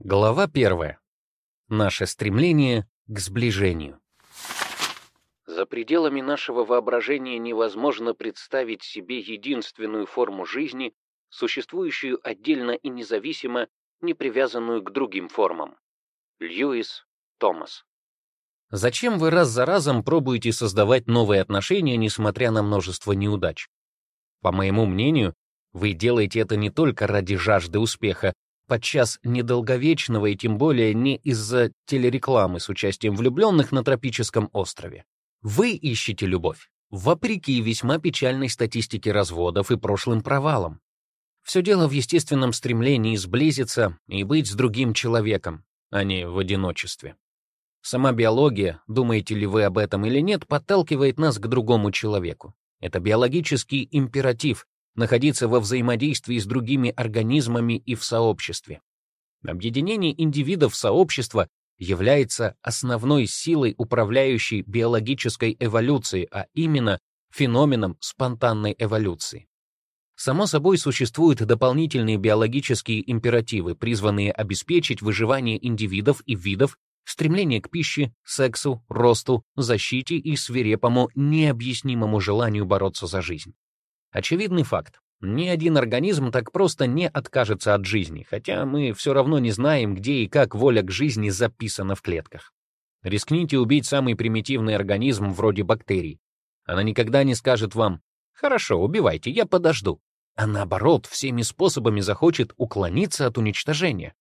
Глава первая. Наше стремление к сближению. За пределами нашего воображения невозможно представить себе единственную форму жизни, существующую отдельно и независимо, не привязанную к другим формам. Льюис Томас. Зачем вы раз за разом пробуете создавать новые отношения, несмотря на множество неудач? По моему мнению, вы делаете это не только ради жажды успеха, подчас недолговечного и тем более не из-за телерекламы с участием влюбленных на тропическом острове. Вы ищете любовь, вопреки весьма печальной статистике разводов и прошлым провалам. Все дело в естественном стремлении сблизиться и быть с другим человеком, а не в одиночестве. Сама биология, думаете ли вы об этом или нет, подталкивает нас к другому человеку. Это биологический императив, находиться во взаимодействии с другими организмами и в сообществе. Объединение индивидов в сообщество является основной силой, управляющей биологической эволюцией, а именно феноменом спонтанной эволюции. Само собой, существуют дополнительные биологические императивы, призванные обеспечить выживание индивидов и видов, стремление к пище, сексу, росту, защите и свирепому, необъяснимому желанию бороться за жизнь. Очевидный факт. Ни один организм так просто не откажется от жизни, хотя мы все равно не знаем, где и как воля к жизни записана в клетках. Рискните убить самый примитивный организм вроде бактерий. Она никогда не скажет вам «Хорошо, убивайте, я подожду», а наоборот, всеми способами захочет уклониться от уничтожения.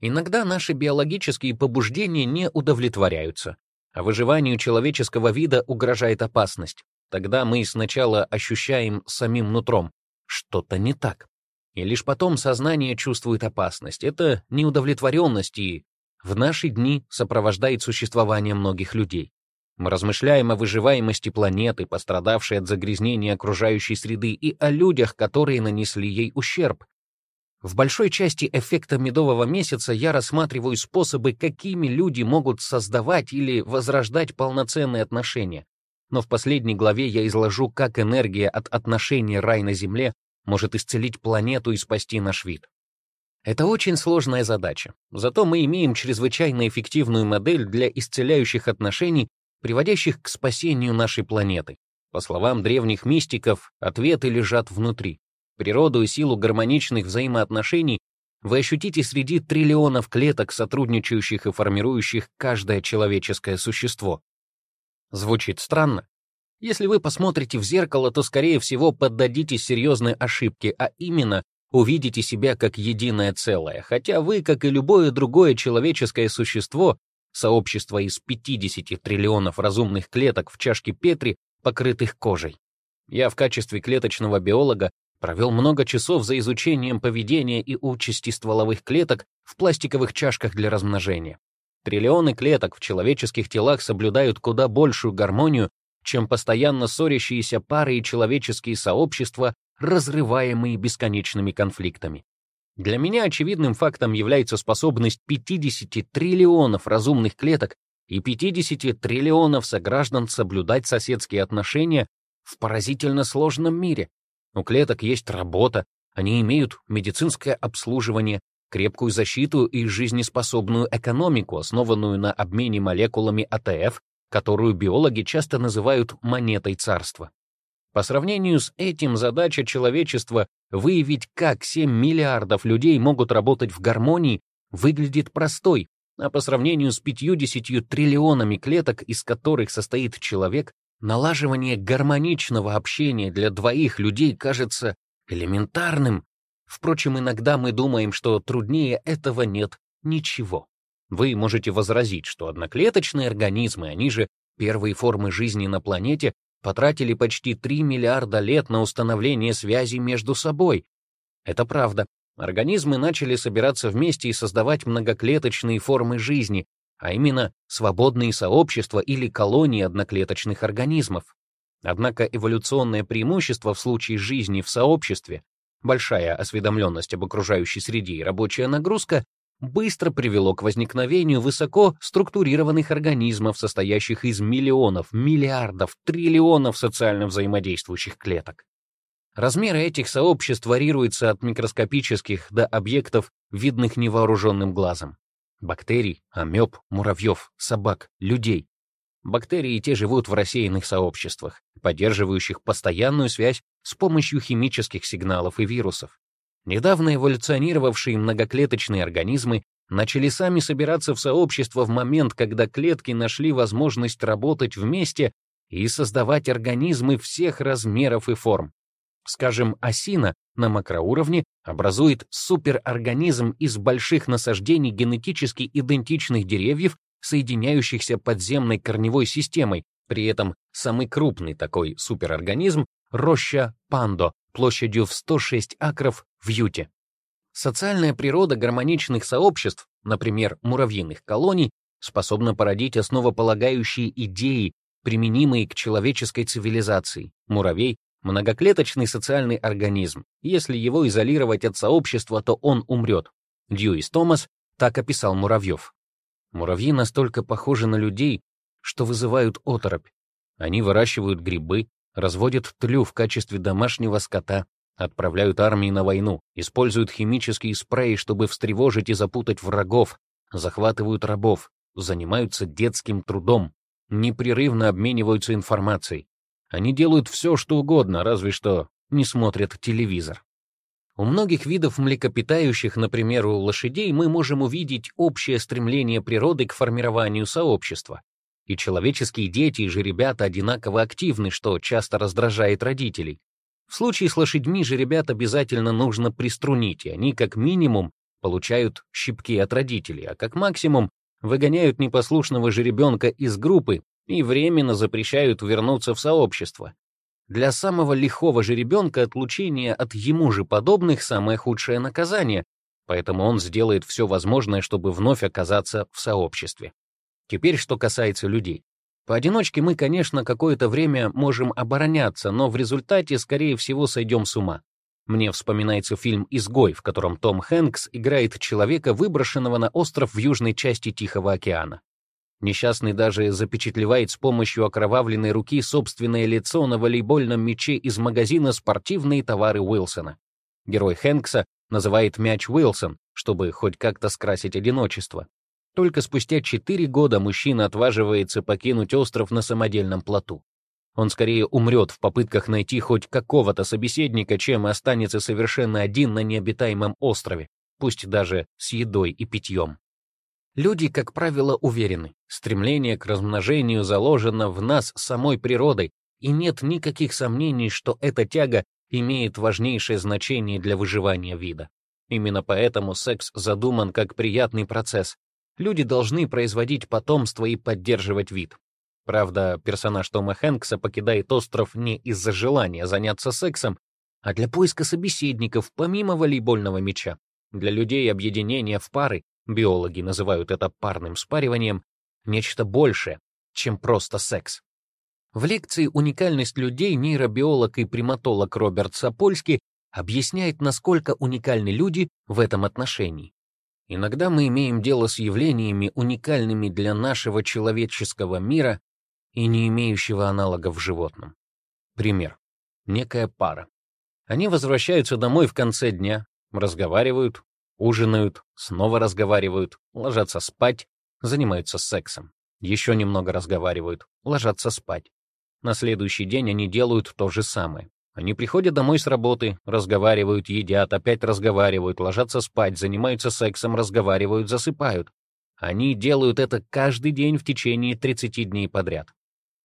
Иногда наши биологические побуждения не удовлетворяются, а выживанию человеческого вида угрожает опасность. Тогда мы сначала ощущаем самим нутром, что-то не так. И лишь потом сознание чувствует опасность. Это неудовлетворенность и в наши дни сопровождает существование многих людей. Мы размышляем о выживаемости планеты, пострадавшей от загрязнения окружающей среды, и о людях, которые нанесли ей ущерб. В большой части эффекта медового месяца я рассматриваю способы, какими люди могут создавать или возрождать полноценные отношения, но в последней главе я изложу, как энергия от отношений рай на Земле может исцелить планету и спасти наш вид. Это очень сложная задача, зато мы имеем чрезвычайно эффективную модель для исцеляющих отношений, приводящих к спасению нашей планеты. По словам древних мистиков, ответы лежат внутри. Природу и силу гармоничных взаимоотношений вы ощутите среди триллионов клеток, сотрудничающих и формирующих каждое человеческое существо. Звучит странно. Если вы посмотрите в зеркало, то, скорее всего, поддадитесь серьезной ошибке, а именно увидите себя как единое целое, хотя вы, как и любое другое человеческое существо, сообщество из 50 триллионов разумных клеток в чашке Петри, покрытых кожей. Я в качестве клеточного биолога провел много часов за изучением поведения и участи стволовых клеток в пластиковых чашках для размножения. Триллионы клеток в человеческих телах соблюдают куда большую гармонию, чем постоянно ссорящиеся пары и человеческие сообщества, разрываемые бесконечными конфликтами. Для меня очевидным фактом является способность 50 триллионов разумных клеток и 50 триллионов сограждан соблюдать соседские отношения в поразительно сложном мире. У клеток есть работа, они имеют медицинское обслуживание, крепкую защиту и жизнеспособную экономику, основанную на обмене молекулами АТФ, которую биологи часто называют монетой царства. По сравнению с этим задача человечества выявить, как 7 миллиардов людей могут работать в гармонии, выглядит простой, а по сравнению с 50 триллионами клеток, из которых состоит человек, налаживание гармоничного общения для двоих людей кажется элементарным Впрочем, иногда мы думаем, что труднее этого нет ничего. Вы можете возразить, что одноклеточные организмы, они же первые формы жизни на планете, потратили почти 3 миллиарда лет на установление связи между собой. Это правда. Организмы начали собираться вместе и создавать многоклеточные формы жизни, а именно свободные сообщества или колонии одноклеточных организмов. Однако эволюционное преимущество в случае жизни в сообществе большая осведомленность об окружающей среде и рабочая нагрузка быстро привело к возникновению высоко структурированных организмов, состоящих из миллионов, миллиардов, триллионов социально взаимодействующих клеток. Размеры этих сообществ варьируются от микроскопических до объектов, видных невооруженным глазом. Бактерий, амеб, муравьев, собак, людей. Бактерии те живут в рассеянных сообществах, поддерживающих постоянную связь с помощью химических сигналов и вирусов. Недавно эволюционировавшие многоклеточные организмы начали сами собираться в сообщество в момент, когда клетки нашли возможность работать вместе и создавать организмы всех размеров и форм. Скажем, осина на макроуровне образует суперорганизм из больших насаждений генетически идентичных деревьев, соединяющихся подземной корневой системой. При этом самый крупный такой суперорганизм — роща Пандо, площадью в 106 акров в Юте. Социальная природа гармоничных сообществ, например, муравьиных колоний, способна породить основополагающие идеи, применимые к человеческой цивилизации. Муравей — многоклеточный социальный организм. Если его изолировать от сообщества, то он умрет. Дьюис Томас так описал муравьев. Муравьи настолько похожи на людей, что вызывают оторопь. Они выращивают грибы, разводят тлю в качестве домашнего скота, отправляют армии на войну, используют химические спреи, чтобы встревожить и запутать врагов, захватывают рабов, занимаются детским трудом, непрерывно обмениваются информацией. Они делают все, что угодно, разве что не смотрят телевизор. У многих видов млекопитающих, например, у лошадей, мы можем увидеть общее стремление природы к формированию сообщества. И человеческие дети и же ребята одинаково активны, что часто раздражает родителей. В случае с лошадьми же ребят обязательно нужно приструнить, и они как минимум получают щипки от родителей, а как максимум выгоняют непослушного жеребенка из группы и временно запрещают вернуться в сообщество. Для самого лихого жеребенка отлучение от ему же подобных — самое худшее наказание, поэтому он сделает все возможное, чтобы вновь оказаться в сообществе. Теперь, что касается людей. Поодиночке мы, конечно, какое-то время можем обороняться, но в результате, скорее всего, сойдем с ума. Мне вспоминается фильм «Изгой», в котором Том Хэнкс играет человека, выброшенного на остров в южной части Тихого океана. Несчастный даже запечатлевает с помощью окровавленной руки собственное лицо на волейбольном мяче из магазина «Спортивные товары Уилсона». Герой Хэнкса называет мяч Уилсон, чтобы хоть как-то скрасить одиночество. Только спустя четыре года мужчина отваживается покинуть остров на самодельном плоту. Он скорее умрет в попытках найти хоть какого-то собеседника, чем останется совершенно один на необитаемом острове, пусть даже с едой и питьем. Люди, как правило, уверены, стремление к размножению заложено в нас самой природой, и нет никаких сомнений, что эта тяга имеет важнейшее значение для выживания вида. Именно поэтому секс задуман как приятный процесс, Люди должны производить потомство и поддерживать вид. Правда, персонаж Тома Хэнкса покидает остров не из-за желания заняться сексом, а для поиска собеседников помимо волейбольного мяча. Для людей объединение в пары, биологи называют это парным спариванием, нечто большее, чем просто секс. В лекции «Уникальность людей» нейробиолог и приматолог Роберт Сапольский объясняет, насколько уникальны люди в этом отношении. Иногда мы имеем дело с явлениями, уникальными для нашего человеческого мира и не имеющего аналогов в животном. Пример. Некая пара. Они возвращаются домой в конце дня, разговаривают, ужинают, снова разговаривают, ложатся спать, занимаются сексом. Еще немного разговаривают, ложатся спать. На следующий день они делают то же самое. Они приходят домой с работы, разговаривают, едят, опять разговаривают, ложатся спать, занимаются сексом, разговаривают, засыпают. Они делают это каждый день в течение 30 дней подряд.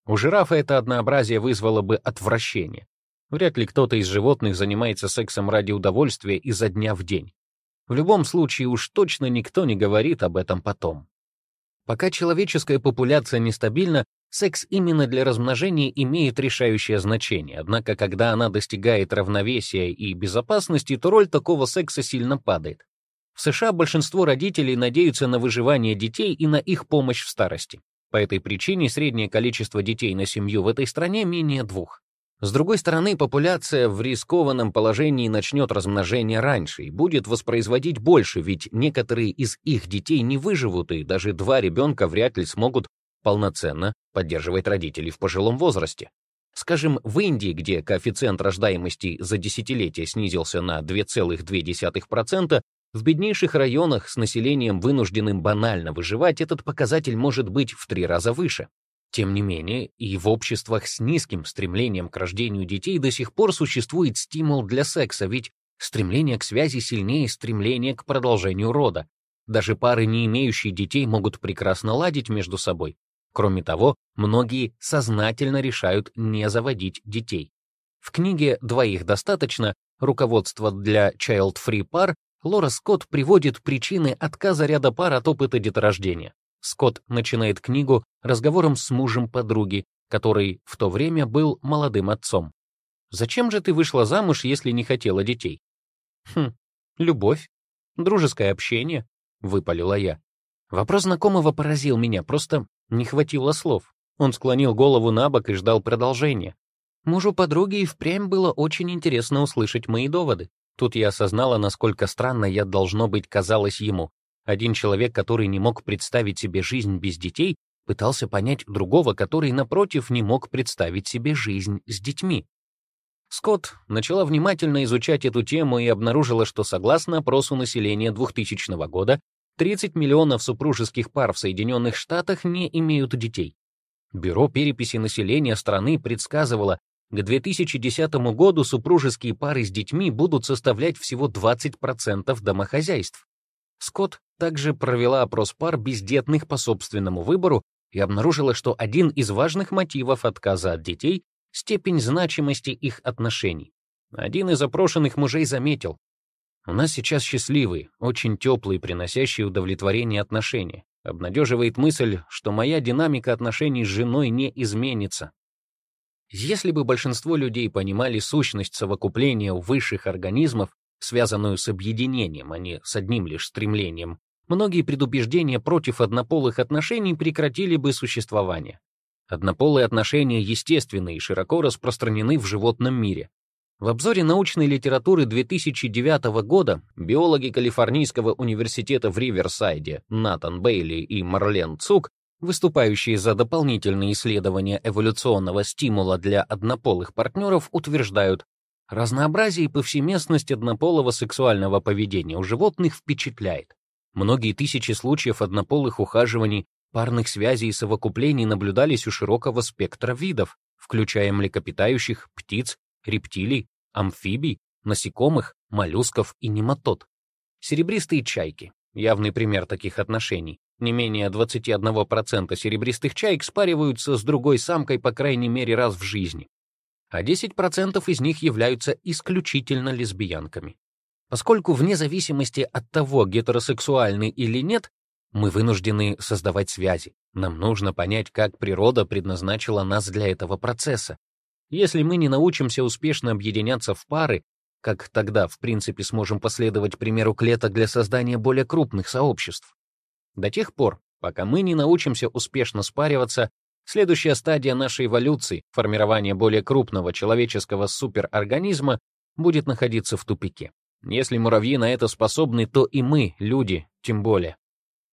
У жирафа это однообразие вызвало бы отвращение. Вряд ли кто-то из животных занимается сексом ради удовольствия изо дня в день. В любом случае уж точно никто не говорит об этом потом. Пока человеческая популяция нестабильна, секс именно для размножения имеет решающее значение, однако когда она достигает равновесия и безопасности, то роль такого секса сильно падает. В США большинство родителей надеются на выживание детей и на их помощь в старости. По этой причине среднее количество детей на семью в этой стране менее двух. С другой стороны, популяция в рискованном положении начнет размножение раньше и будет воспроизводить больше, ведь некоторые из их детей не выживут, и даже два ребенка вряд ли смогут полноценно поддерживать родителей в пожилом возрасте. Скажем, в Индии, где коэффициент рождаемости за десятилетия снизился на 2,2%, в беднейших районах с населением, вынужденным банально выживать, этот показатель может быть в три раза выше. Тем не менее, и в обществах с низким стремлением к рождению детей до сих пор существует стимул для секса, ведь стремление к связи сильнее стремления к продолжению рода. Даже пары, не имеющие детей, могут прекрасно ладить между собой. Кроме того, многие сознательно решают не заводить детей. В книге «Двоих достаточно. Руководство для child-free пар» Лора Скотт приводит причины отказа ряда пар от опыта деторождения. Скотт начинает книгу разговором с мужем подруги, который в то время был молодым отцом. «Зачем же ты вышла замуж, если не хотела детей?» «Хм, любовь, дружеское общение», — выпалила я. Вопрос знакомого поразил меня, просто не хватило слов. Он склонил голову на бок и ждал продолжения. Мужу подруги и впрямь было очень интересно услышать мои доводы. Тут я осознала, насколько странно я, должно быть, казалось ему. Один человек, который не мог представить себе жизнь без детей, пытался понять другого, который, напротив, не мог представить себе жизнь с детьми. Скотт начала внимательно изучать эту тему и обнаружила, что согласно опросу населения 2000 года, 30 миллионов супружеских пар в Соединенных Штатах не имеют детей. Бюро переписи населения страны предсказывало, к 2010 году супружеские пары с детьми будут составлять всего 20% домохозяйств. Скотт также провела опрос пар бездетных по собственному выбору и обнаружила, что один из важных мотивов отказа от детей — степень значимости их отношений. Один из опрошенных мужей заметил, «У нас сейчас счастливые, очень теплые, приносящие удовлетворение отношения. Обнадеживает мысль, что моя динамика отношений с женой не изменится, если бы большинство людей понимали сущность совокупления высших организмов, связанную с объединением, а не с одним лишь стремлением, многие предубеждения против однополых отношений прекратили бы существование. Однополые отношения естественны и широко распространены в животном мире. В обзоре научной литературы 2009 года биологи Калифорнийского университета в Риверсайде Натан Бейли и Марлен Цук выступающие за дополнительные исследования эволюционного стимула для однополых партнеров, утверждают, разнообразие и повсеместность однополого сексуального поведения у животных впечатляет. Многие тысячи случаев однополых ухаживаний, парных связей и совокуплений наблюдались у широкого спектра видов, включая млекопитающих, птиц, рептилий, амфибий, насекомых, моллюсков и нематод. Серебристые чайки — явный пример таких отношений. Не менее 21% серебристых чаек спариваются с другой самкой по крайней мере раз в жизни, а 10% из них являются исключительно лесбиянками. Поскольку вне зависимости от того, гетеросексуальны или нет, мы вынуждены создавать связи. Нам нужно понять, как природа предназначила нас для этого процесса. Если мы не научимся успешно объединяться в пары, как тогда, в принципе, сможем последовать примеру клеток для создания более крупных сообществ? До тех пор, пока мы не научимся успешно спариваться, следующая стадия нашей эволюции, формирование более крупного человеческого суперорганизма, будет находиться в тупике. Если муравьи на это способны, то и мы, люди, тем более.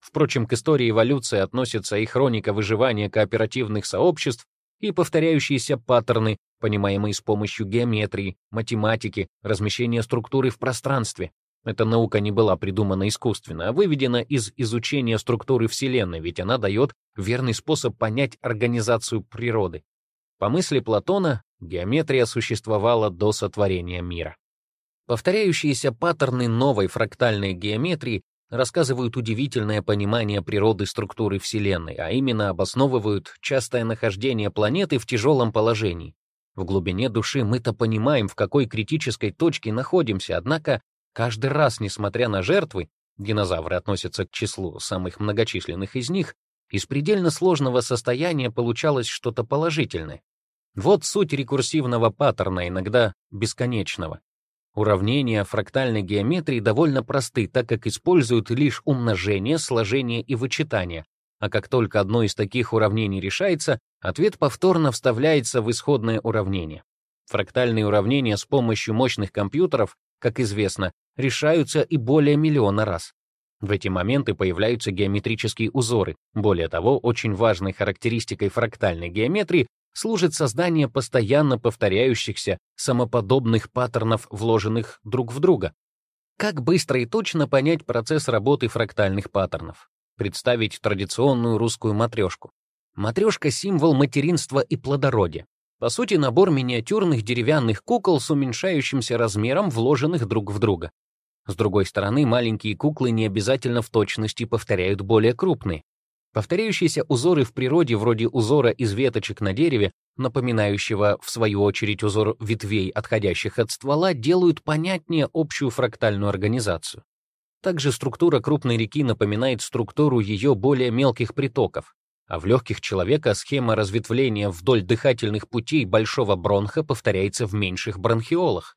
Впрочем, к истории эволюции относится и хроника выживания кооперативных сообществ и повторяющиеся паттерны, понимаемые с помощью геометрии, математики, размещения структуры в пространстве, эта наука не была придумана искусственно, а выведена из изучения структуры Вселенной, ведь она дает верный способ понять организацию природы. По мысли Платона, геометрия существовала до сотворения мира. Повторяющиеся паттерны новой фрактальной геометрии рассказывают удивительное понимание природы структуры Вселенной, а именно обосновывают частое нахождение планеты в тяжелом положении. В глубине души мы-то понимаем, в какой критической точке находимся, однако Каждый раз, несмотря на жертвы, динозавры относятся к числу самых многочисленных из них, из предельно сложного состояния получалось что-то положительное. Вот суть рекурсивного паттерна, иногда бесконечного. Уравнения фрактальной геометрии довольно просты, так как используют лишь умножение, сложение и вычитание, а как только одно из таких уравнений решается, ответ повторно вставляется в исходное уравнение. Фрактальные уравнения с помощью мощных компьютеров как известно, решаются и более миллиона раз. В эти моменты появляются геометрические узоры. Более того, очень важной характеристикой фрактальной геометрии служит создание постоянно повторяющихся самоподобных паттернов, вложенных друг в друга. Как быстро и точно понять процесс работы фрактальных паттернов? Представить традиционную русскую матрешку. Матрешка — символ материнства и плодородия. По сути, набор миниатюрных деревянных кукол с уменьшающимся размером, вложенных друг в друга. С другой стороны, маленькие куклы не обязательно в точности повторяют более крупные. Повторяющиеся узоры в природе, вроде узора из веточек на дереве, напоминающего, в свою очередь, узор ветвей, отходящих от ствола, делают понятнее общую фрактальную организацию. Также структура крупной реки напоминает структуру ее более мелких притоков, а в легких человека схема разветвления вдоль дыхательных путей большого бронха повторяется в меньших бронхиолах.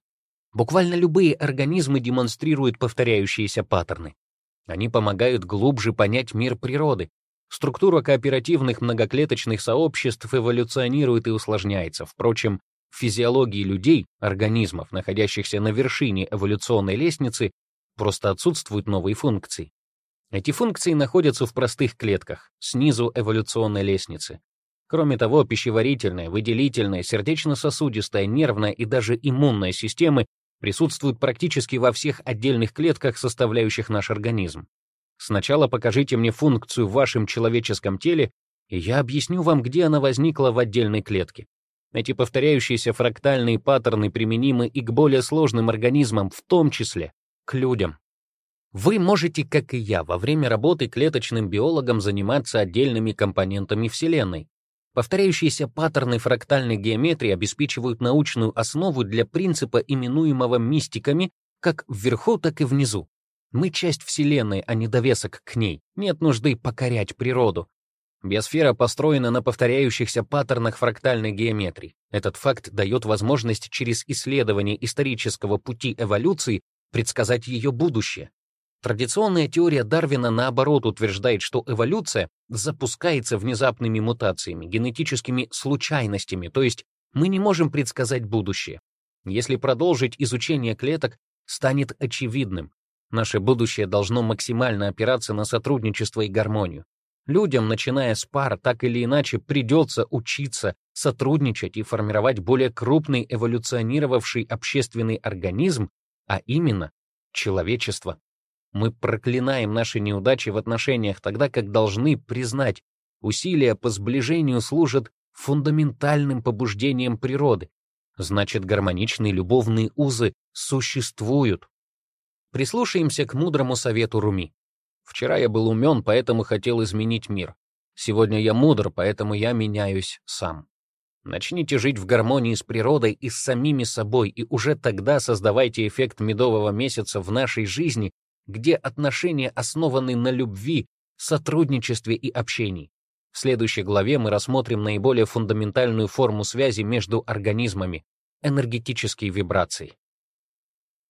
Буквально любые организмы демонстрируют повторяющиеся паттерны. Они помогают глубже понять мир природы. Структура кооперативных многоклеточных сообществ эволюционирует и усложняется. Впрочем, в физиологии людей, организмов, находящихся на вершине эволюционной лестницы, просто отсутствуют новые функции. Эти функции находятся в простых клетках, снизу эволюционной лестницы. Кроме того, пищеварительная, выделительная, сердечно-сосудистая, нервная и даже иммунная системы присутствуют практически во всех отдельных клетках, составляющих наш организм. Сначала покажите мне функцию в вашем человеческом теле, и я объясню вам, где она возникла в отдельной клетке. Эти повторяющиеся фрактальные паттерны применимы и к более сложным организмам, в том числе к людям. Вы можете, как и я, во время работы клеточным биологом заниматься отдельными компонентами Вселенной. Повторяющиеся паттерны фрактальной геометрии обеспечивают научную основу для принципа, именуемого мистиками, как вверху, так и внизу. Мы часть Вселенной, а не довесок к ней. Нет нужды покорять природу. Биосфера построена на повторяющихся паттернах фрактальной геометрии. Этот факт дает возможность через исследование исторического пути эволюции предсказать ее будущее. Традиционная теория Дарвина, наоборот, утверждает, что эволюция запускается внезапными мутациями, генетическими случайностями, то есть мы не можем предсказать будущее. Если продолжить изучение клеток, станет очевидным. Наше будущее должно максимально опираться на сотрудничество и гармонию. Людям, начиная с пар, так или иначе придется учиться, сотрудничать и формировать более крупный эволюционировавший общественный организм, а именно человечество. Мы проклинаем наши неудачи в отношениях, тогда как должны признать, усилия по сближению служат фундаментальным побуждением природы. Значит, гармоничные любовные узы существуют. Прислушаемся к мудрому совету Руми. Вчера я был умен, поэтому хотел изменить мир. Сегодня я мудр, поэтому я меняюсь сам. Начните жить в гармонии с природой и с самими собой, и уже тогда создавайте эффект медового месяца в нашей жизни, где отношения основаны на любви, сотрудничестве и общении. В следующей главе мы рассмотрим наиболее фундаментальную форму связи между организмами — энергетические вибрации.